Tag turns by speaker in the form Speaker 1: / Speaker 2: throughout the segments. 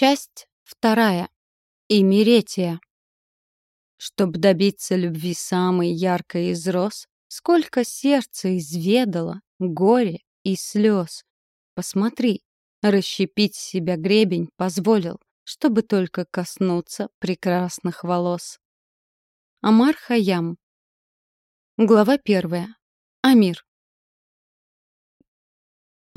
Speaker 1: Часть вторая. Имеретия. Чтоб добиться любви самой яркой из роз, Сколько сердца изведало, горе и слез. Посмотри, расщепить себя гребень позволил, Чтобы только коснуться прекрасных волос. Амар Хаям. Глава первая. Амир.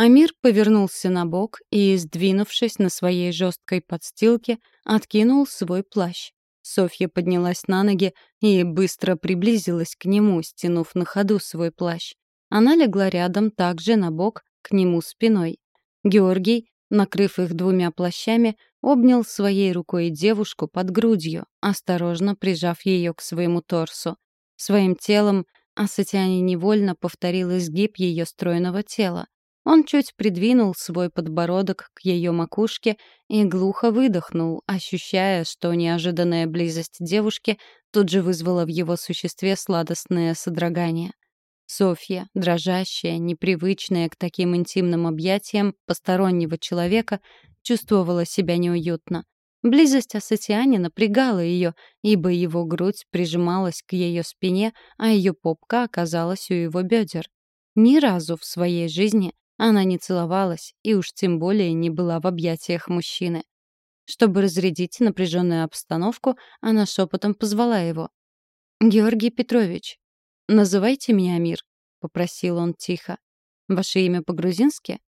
Speaker 1: Амир повернулся на бок и, сдвинувшись на своей жесткой подстилке, откинул свой плащ. Софья поднялась на ноги и быстро приблизилась к нему, стянув на ходу свой плащ. Она легла рядом, также на бок, к нему спиной. Георгий, накрыв их двумя плащами, обнял своей рукой девушку под грудью, осторожно прижав ее к своему торсу. Своим телом Асатиане невольно повторил изгиб ее стройного тела. Он чуть придвинул свой подбородок к ее макушке и глухо выдохнул, ощущая, что неожиданная близость девушки тут же вызвала в его существе сладостное содрогание. Софья, дрожащая, непривычная к таким интимным объятиям постороннего человека, чувствовала себя неуютно. Близость Асатиани напрягала ее, ибо его грудь прижималась к ее спине, а ее попка оказалась у его бедер. Ни разу в своей жизни она не целовалась и уж тем более не была в объятиях мужчины. Чтобы разрядить напряженную обстановку, она шепотом позвала его. «Георгий Петрович, называйте меня Амир», — попросил он тихо. «Ваше имя по-грузински?»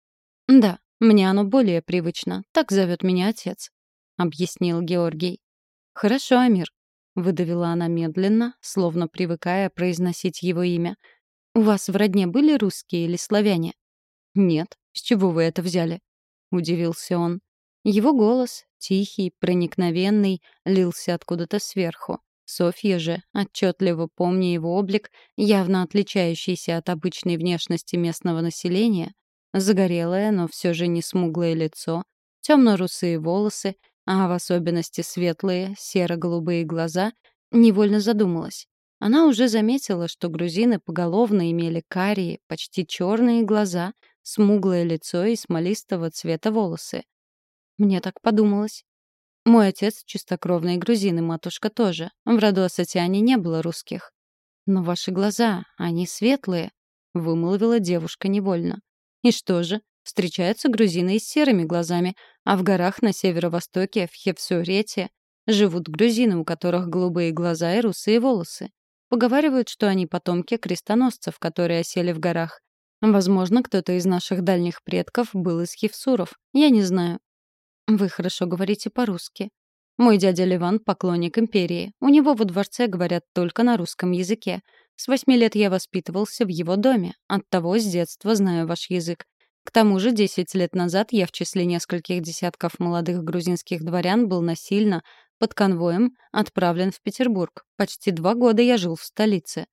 Speaker 1: «Да, мне оно более привычно. Так зовет меня отец», — объяснил Георгий. «Хорошо, Амир», — выдавила она медленно, словно привыкая произносить его имя. «У вас в родне были русские или славяне?» «Нет, с чего вы это взяли?» — удивился он. Его голос, тихий, проникновенный, лился откуда-то сверху. Софья же, отчетливо помня его облик, явно отличающийся от обычной внешности местного населения, загорелое, но все же не смуглое лицо, темно-русые волосы, а в особенности светлые, серо-голубые глаза, невольно задумалась. Она уже заметила, что грузины поголовно имели карие, почти черные глаза — смуглое лицо и смолистого цвета волосы. Мне так подумалось. Мой отец — чистокровный грузин, и матушка тоже. В роду Асатиане не было русских. «Но ваши глаза, они светлые», — вымолвила девушка невольно. «И что же? Встречаются грузины и с серыми глазами, а в горах на северо-востоке, в Хевсурете, живут грузины, у которых голубые глаза и русые волосы. Поговаривают, что они потомки крестоносцев, которые осели в горах. Возможно, кто-то из наших дальних предков был из Хевсуров. Я не знаю. Вы хорошо говорите по-русски. Мой дядя Ливан — поклонник империи. У него во дворце говорят только на русском языке. С восьми лет я воспитывался в его доме. Оттого с детства знаю ваш язык. К тому же, десять лет назад я в числе нескольких десятков молодых грузинских дворян был насильно, под конвоем, отправлен в Петербург. Почти два года я жил в столице.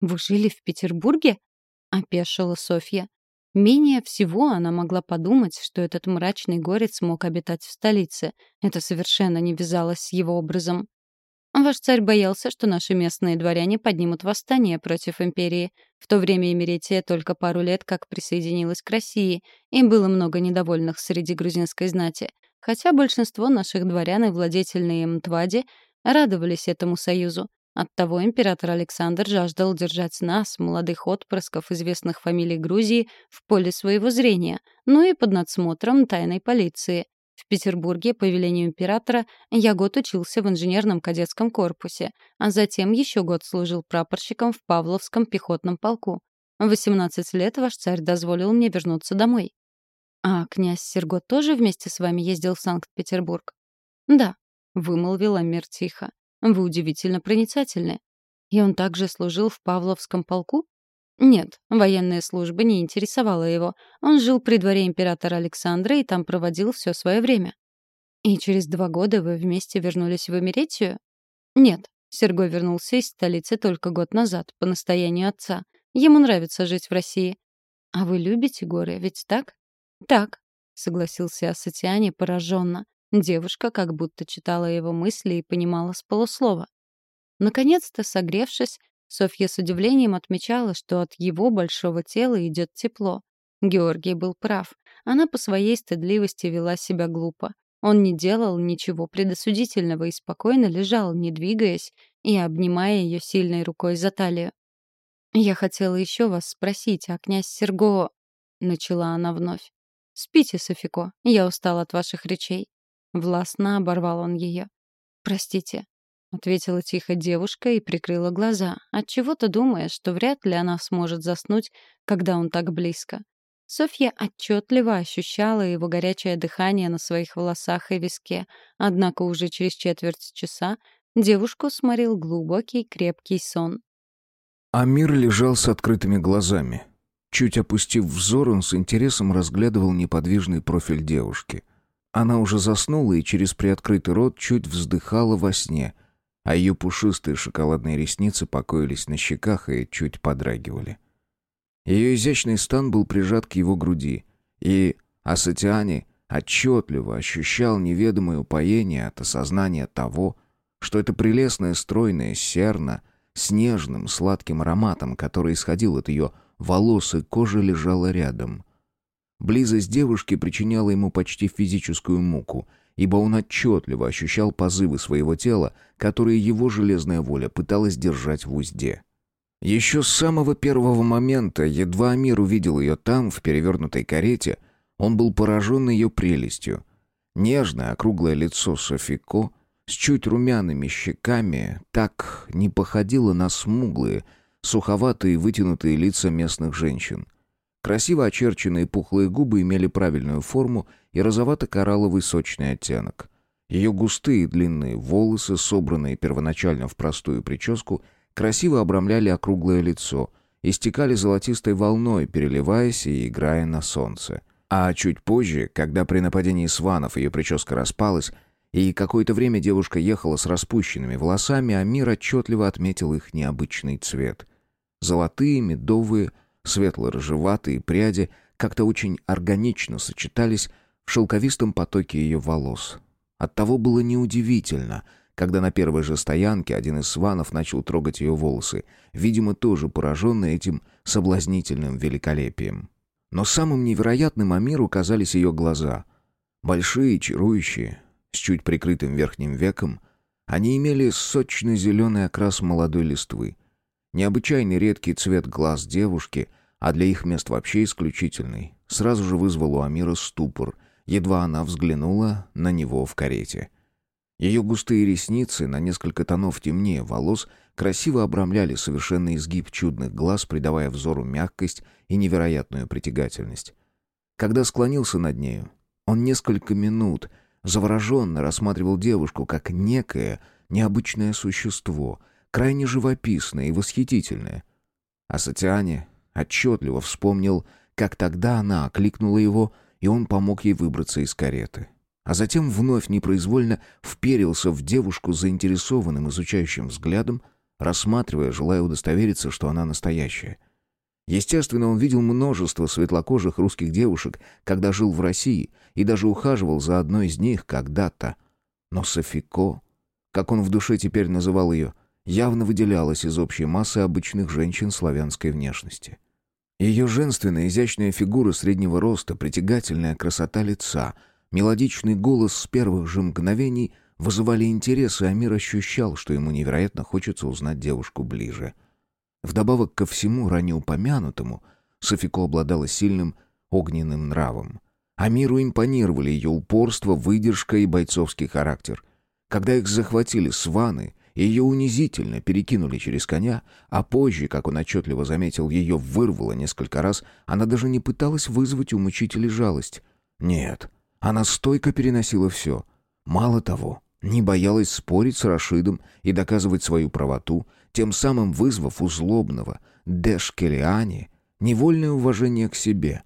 Speaker 1: Вы жили в Петербурге? — опешила Софья. Менее всего она могла подумать, что этот мрачный горец мог обитать в столице. Это совершенно не вязалось с его образом. Ваш царь боялся, что наши местные дворяне поднимут восстание против империи. В то время Эмеретия только пару лет как присоединилась к России, и было много недовольных среди грузинской знати. Хотя большинство наших дворян и владетельные Мтвади радовались этому союзу. Оттого император Александр жаждал держать нас, молодых отпрысков известных фамилий Грузии, в поле своего зрения, ну и под надсмотром тайной полиции. В Петербурге, по велению императора, я год учился в инженерном кадетском корпусе, а затем еще год служил прапорщиком в Павловском пехотном полку. В 18 лет ваш царь дозволил мне вернуться домой. А князь Серго тоже вместе с вами ездил в Санкт-Петербург? Да, вымолвила Мир тихо. Вы удивительно проницательны. И он также служил в Павловском полку? Нет, военная служба не интересовала его. Он жил при дворе императора Александра и там проводил все свое время. И через два года вы вместе вернулись в Эмеретию? Нет, Сергой вернулся из столицы только год назад, по настоянию отца. Ему нравится жить в России. А вы любите горы, ведь так? Так, согласился Асатиане пораженно. Девушка как будто читала его мысли и понимала с полуслова. Наконец-то, согревшись, Софья с удивлением отмечала, что от его большого тела идет тепло. Георгий был прав. Она по своей стыдливости вела себя глупо. Он не делал ничего предосудительного и спокойно лежал, не двигаясь, и обнимая ее сильной рукой за талию. «Я хотела еще вас спросить, а князь Серго...» — начала она вновь. «Спите, Софико, я устал от ваших речей». Властно оборвал он ее. «Простите», — ответила тихо девушка и прикрыла глаза, отчего-то думая, что вряд ли она сможет заснуть, когда он так близко. Софья отчетливо ощущала его горячее дыхание на своих волосах и виске, однако уже через четверть часа девушку сморил глубокий крепкий сон.
Speaker 2: Амир лежал с открытыми глазами. Чуть опустив взор, он с интересом разглядывал неподвижный профиль девушки. Она уже заснула и через приоткрытый рот чуть вздыхала во сне, а ее пушистые шоколадные ресницы покоились на щеках и чуть подрагивали. Ее изящный стан был прижат к его груди, и Асатиане отчетливо ощущал неведомое упоение от осознания того, что это прелестная стройная серна с нежным сладким ароматом, который исходил от ее волос и кожи лежала рядом. Близость девушки причиняла ему почти физическую муку, ибо он отчетливо ощущал позывы своего тела, которые его железная воля пыталась держать в узде. Еще с самого первого момента, едва Амир увидел ее там, в перевернутой карете, он был поражен ее прелестью. Нежное округлое лицо Софико с чуть румяными щеками так не походило на смуглые, суховатые вытянутые лица местных женщин. Красиво очерченные пухлые губы имели правильную форму и розовато-коралловый сочный оттенок. Ее густые длинные волосы, собранные первоначально в простую прическу, красиво обрамляли округлое лицо и стекали золотистой волной, переливаясь и играя на солнце. А чуть позже, когда при нападении сванов ее прическа распалась, и какое-то время девушка ехала с распущенными волосами, а мир отчетливо отметил их необычный цвет. Золотые, медовые, светло-рыжеватые пряди как-то очень органично сочетались в шелковистом потоке ее волос. Оттого было неудивительно, когда на первой же стоянке один из сванов начал трогать ее волосы, видимо, тоже пораженный этим соблазнительным великолепием. Но самым невероятным Амиру казались ее глаза. Большие, чарующие, с чуть прикрытым верхним веком, они имели сочно-зеленый окрас молодой листвы. Необычайный редкий цвет глаз девушки, а для их мест вообще исключительный, сразу же вызвал у Амира ступор, едва она взглянула на него в карете. Ее густые ресницы, на несколько тонов темнее волос, красиво обрамляли совершенный изгиб чудных глаз, придавая взору мягкость и невероятную притягательность. Когда склонился над нею, он несколько минут завороженно рассматривал девушку как некое необычное существо, крайне живописное и восхитительное. А Сатиане отчетливо вспомнил, как тогда она окликнула его, и он помог ей выбраться из кареты. А затем вновь непроизвольно вперился в девушку заинтересованным изучающим взглядом, рассматривая, желая удостовериться, что она настоящая — Естественно, он видел множество светлокожих русских девушек, когда жил в России, и даже ухаживал за одной из них когда-то. Но Софико, как он в душе теперь называл ее, явно выделялась из общей массы обычных женщин славянской внешности. Ее женственная изящная фигура среднего роста, притягательная красота лица, мелодичный голос с первых же мгновений вызывали интерес, и Амир ощущал, что ему невероятно хочется узнать девушку ближе — Вдобавок ко всему ранее упомянутому, Софико обладала сильным огненным нравом. А миру импонировали ее упорство, выдержка и бойцовский характер. Когда их захватили сваны, ее унизительно перекинули через коня, а позже, как он отчетливо заметил, ее вырвало несколько раз, она даже не пыталась вызвать у мучителей жалость. Нет, она стойко переносила все. Мало того, не боялась спорить с Рашидом и доказывать свою правоту, тем самым вызвав у злобного Дешкелиани невольное уважение к себе.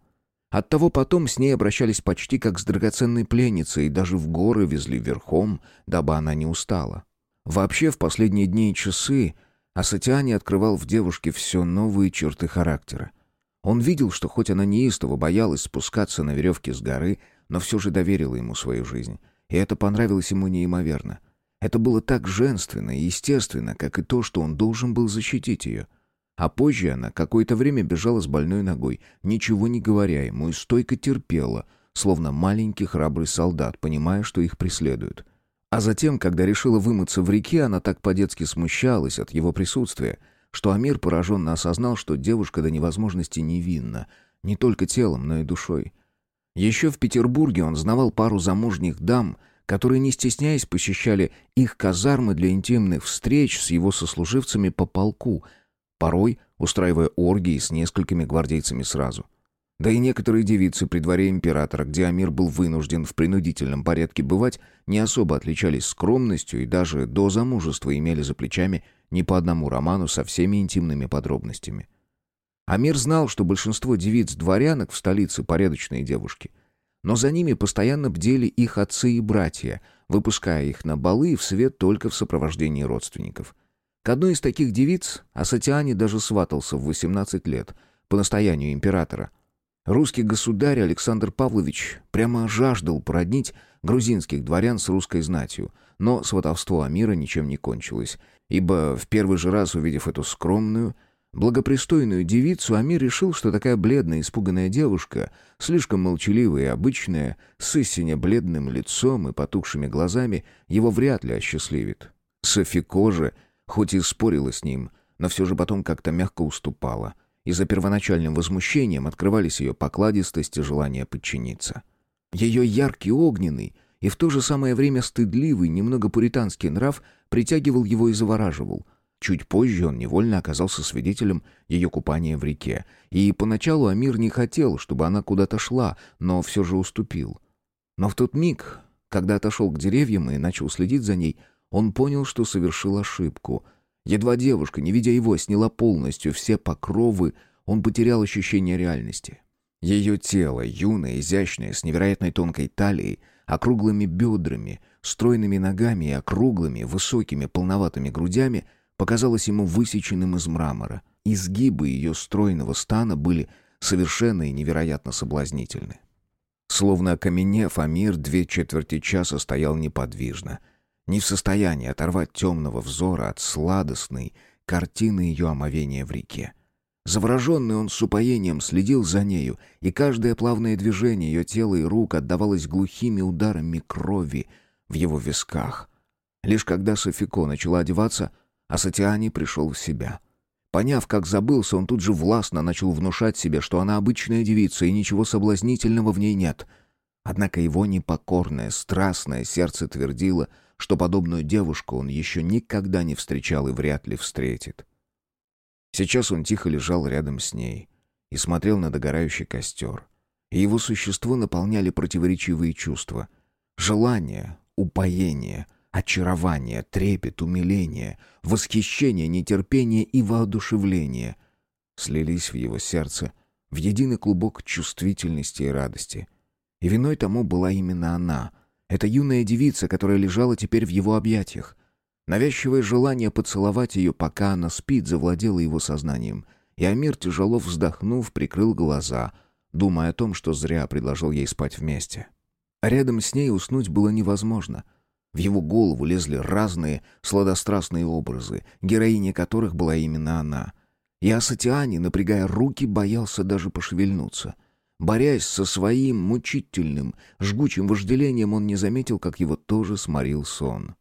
Speaker 2: Оттого потом с ней обращались почти как с драгоценной пленницей и даже в горы везли верхом, дабы она не устала. Вообще, в последние дни и часы Асатиани открывал в девушке все новые черты характера. Он видел, что хоть она неистово боялась спускаться на веревке с горы, но все же доверила ему свою жизнь. И это понравилось ему неимоверно — это было так женственно и естественно, как и то, что он должен был защитить ее. А позже она какое-то время бежала с больной ногой, ничего не говоря ему, и стойко терпела, словно маленький храбрый солдат, понимая, что их преследуют. А затем, когда решила вымыться в реке, она так по-детски смущалась от его присутствия, что Амир пораженно осознал, что девушка до невозможности невинна, не только телом, но и душой. Еще в Петербурге он знавал пару замужних дам, которые, не стесняясь, посещали их казармы для интимных встреч с его сослуживцами по полку, порой устраивая оргии с несколькими гвардейцами сразу. Да и некоторые девицы при дворе императора, где Амир был вынужден в принудительном порядке бывать, не особо отличались скромностью и даже до замужества имели за плечами не по одному роману со всеми интимными подробностями. Амир знал, что большинство девиц-дворянок в столице порядочные девушки. Но за ними постоянно бдели их отцы и братья, выпуская их на балы и в свет только в сопровождении родственников. К одной из таких девиц Асатиане даже сватался в 18 лет, по настоянию императора – Русский государь Александр Павлович прямо жаждал породнить грузинских дворян с русской знатью, но сватовство Амира ничем не кончилось, ибо в первый же раз увидев эту скромную, благопристойную девицу, Амир решил, что такая бледная, испуганная девушка, слишком молчаливая и обычная, с истинно бледным лицом и потухшими глазами, его вряд ли осчастливит. Софико же, хоть и спорила с ним, но все же потом как-то мягко уступала — и за первоначальным возмущением открывались ее покладистость и желание подчиниться. Ее яркий огненный и в то же самое время стыдливый, немного пуританский нрав притягивал его и завораживал. Чуть позже он невольно оказался свидетелем ее купания в реке, и поначалу Амир не хотел, чтобы она куда-то шла, но все же уступил. Но в тот миг, когда отошел к деревьям и начал следить за ней, он понял, что совершил ошибку — Едва девушка, не видя его, сняла полностью все покровы, он потерял ощущение реальности. Ее тело, юное, изящное, с невероятной тонкой талией, округлыми бедрами, стройными ногами и округлыми, высокими, полноватыми грудями, показалось ему высеченным из мрамора. Изгибы ее стройного стана были совершенно и невероятно соблазнительны. Словно окаменев, Амир две четверти часа стоял неподвижно — не в состоянии оторвать темного взора от сладостной картины ее омовения в реке. Завороженный он с упоением следил за нею, и каждое плавное движение ее тела и рук отдавалось глухими ударами крови в его висках. Лишь когда Софико начала одеваться, Асатиани пришел в себя. Поняв, как забылся, он тут же властно начал внушать себе, что она обычная девица и ничего соблазнительного в ней нет. Однако его непокорное, страстное сердце твердило — что подобную девушку он еще никогда не встречал и вряд ли встретит. Сейчас он тихо лежал рядом с ней и смотрел на догорающий костер. Его существо наполняли противоречивые чувства. Желание, упоение, очарование, трепет, умиление, восхищение, нетерпение и воодушевление слились в его сердце в единый клубок чувствительности и радости. И виной тому была именно она — эта юная девица, которая лежала теперь в его объятиях. Навязчивое желание поцеловать ее, пока она спит, завладело его сознанием. И Амир, тяжело вздохнув, прикрыл глаза, думая о том, что зря предложил ей спать вместе. Рядом с ней уснуть было невозможно. В его голову лезли разные сладострастные образы, героиней которых была именно она. И Асатиани, напрягая руки, боялся даже пошевельнуться — Борясь со своим мучительным, жгучим вожделением, он не заметил, как его тоже сморил сон.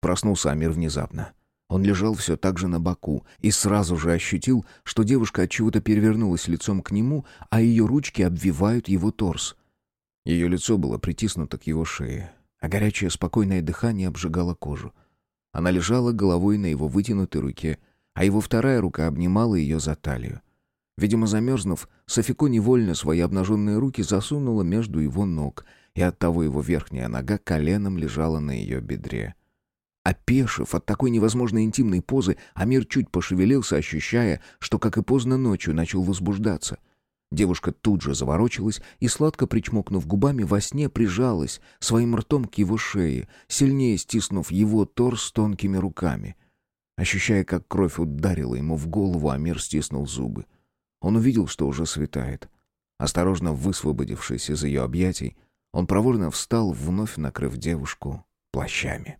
Speaker 2: Проснулся Амир внезапно. Он лежал все так же на боку и сразу же ощутил, что девушка от чего-то перевернулась лицом к нему, а ее ручки обвивают его торс. Ее лицо было притиснуто к его шее, а горячее спокойное дыхание обжигало кожу. Она лежала головой на его вытянутой руке, а его вторая рука обнимала ее за талию. Видимо, замерзнув, Софико невольно свои обнаженные руки засунула между его ног, и оттого его верхняя нога коленом лежала на ее бедре. Опешив от такой невозможной интимной позы, Амир чуть пошевелился, ощущая, что, как и поздно ночью, начал возбуждаться. Девушка тут же заворочилась и, сладко причмокнув губами, во сне прижалась своим ртом к его шее, сильнее стиснув его торс тонкими руками. Ощущая, как кровь ударила ему в голову, Амир стиснул зубы. Он увидел, что уже светает. Осторожно высвободившись из ее объятий, он проворно встал, вновь накрыв девушку плащами.